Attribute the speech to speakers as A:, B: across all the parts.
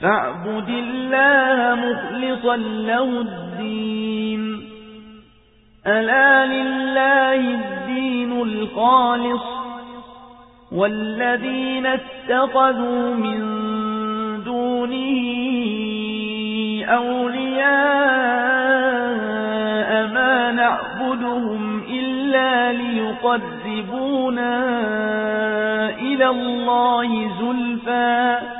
A: فاعبد الله مخلصا له الدين. ألا لله الدين الخالص والذين اتخذوا من دونه أولياء ما نعبدهم إلا ليقربونا إلى الله زلفاً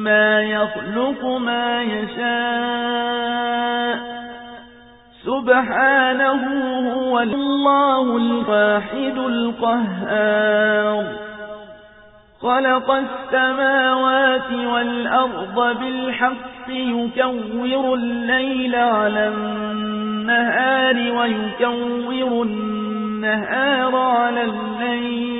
A: مما يخلق ما يشاء سبحانه هو الله الواحد القهار خلق السماوات والأرض بالحق يكور الليل على النهار ويكور النهار على الليل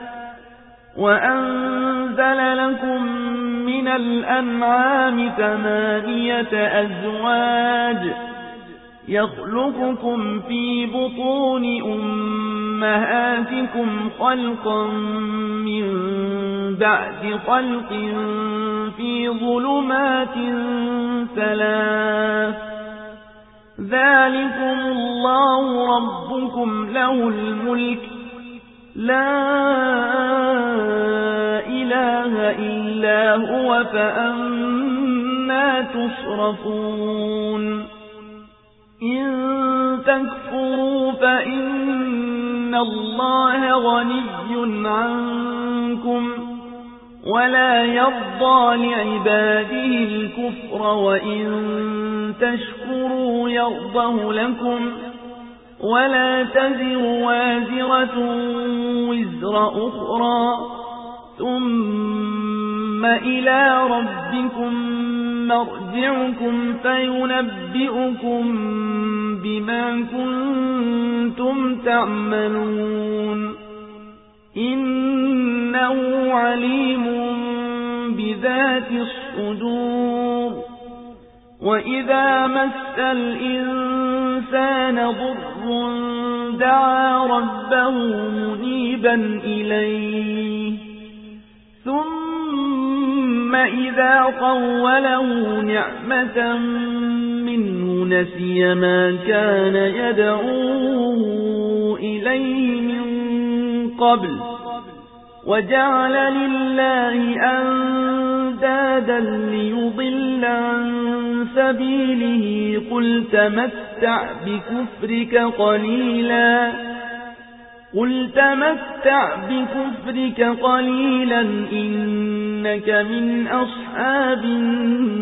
A: وأنزل لكم من الأنعام ثمانية أزواج يخلقكم في بطون أمهاتكم خلقا من بعد خلق في ظلمات ثلاث ذلكم الله ربكم له الملك لا إله إلا هو فأنا تصرفون. إن تكفروا فإن الله غني عنكم ولا يرضى لعباده الكفر وإن تشكروا يرضه لكم ولا تزر وازرة وزر أخرى. ثم إلى ربكم مرجعكم فينبئكم بما كنتم تعملون. إنه عليم بذات الصدور. وإذا مس الإنسان ضر دعا ربه منيبا إليه. ثم إذا قوله نعمة منه نسي ما كان يدعو إليه من قبل. وجعل لله أندادا ليضل عن سبيله. قل تمتع بكفرك قليلا. قل تمتع بكفرك قليلا. إنك من أصحاب النار.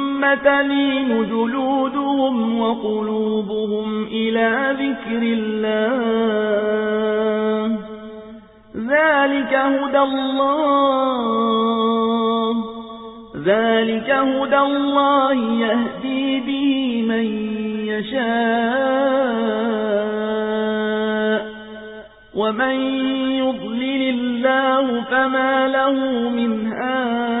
A: ثم تلين جلودهم وقلوبهم إلى ذكر الله. ذلك هدى الله. ذلك هدى الله يهدي به من يشاء. ومن يضلل الله فما له من هاد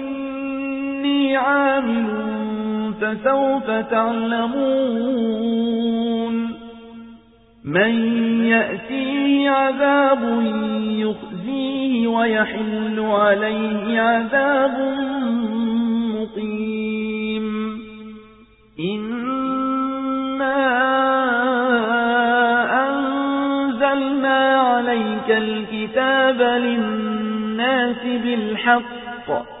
A: إني عامل فسوف تعلمون. من يأتيه عذاب يخزيه ويحل عليه عذاب مقيم. إنا أنزلنا عليك الكتاب للناس بالحق.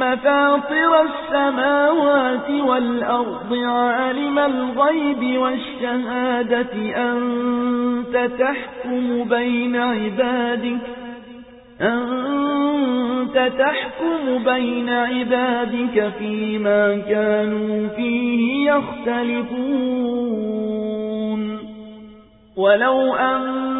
A: فاطر السماوات والأرض عالم الغيب والشهادة أنت تحكم بين عبادك أنت تحكم بين عبادك فيما كانوا فيه يختلفون. ولو أن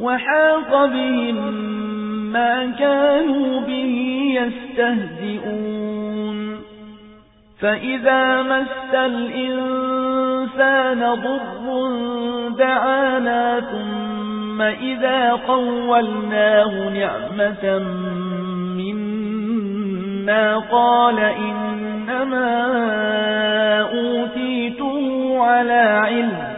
A: وحاق بهم ما كانوا به يستهزئون. فإذا مس الإنسان ضر دعانا ثم إذا قولناه نعمة منا قال إنما أوتيته على علم.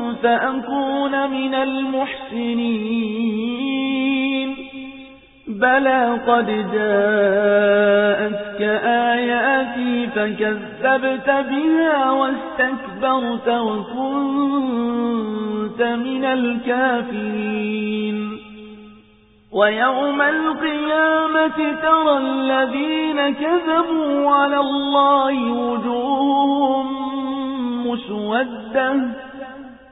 A: فأكون من المحسنين. بلى قد جاءتك آياتي فكذبت بها واستكبرت وكنت من الكافرين. ويوم القيامة ترى الذين كذبوا على الله وجوههم مسودة.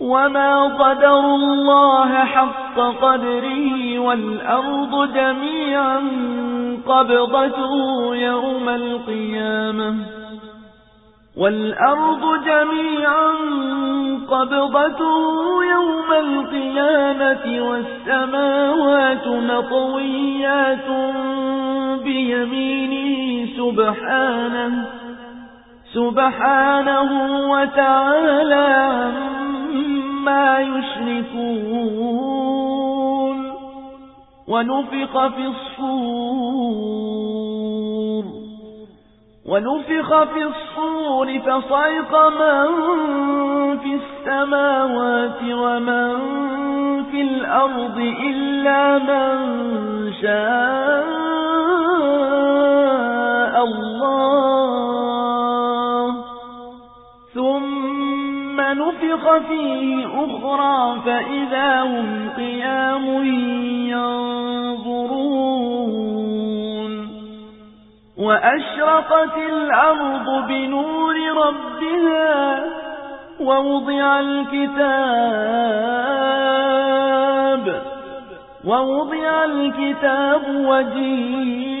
A: وما قدر الله حق قدره والأرض جميعا قبضته يوم القيامة والأرض جميعا قبضته يوم القيامة والسماوات مطويات بيمينه سبحانه سبحانه وتعالى عما يشركون ونفق في الصور ونفخ في الصور فصيق من في السماوات ومن في الأرض إلا من شاء الله. ثم نفخ فيه أخرى فإذا هم قيام ينظرون وأشرقت الأرض بنور ربها ووضع الكتاب ووضع الكتاب وجيء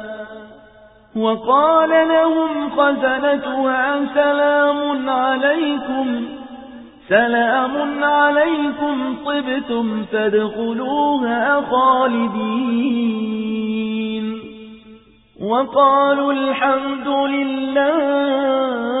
A: وقال لهم خزنتها سلام عليكم سلام عليكم طبتم فادخلوها خالدين. وقالوا الحمد لله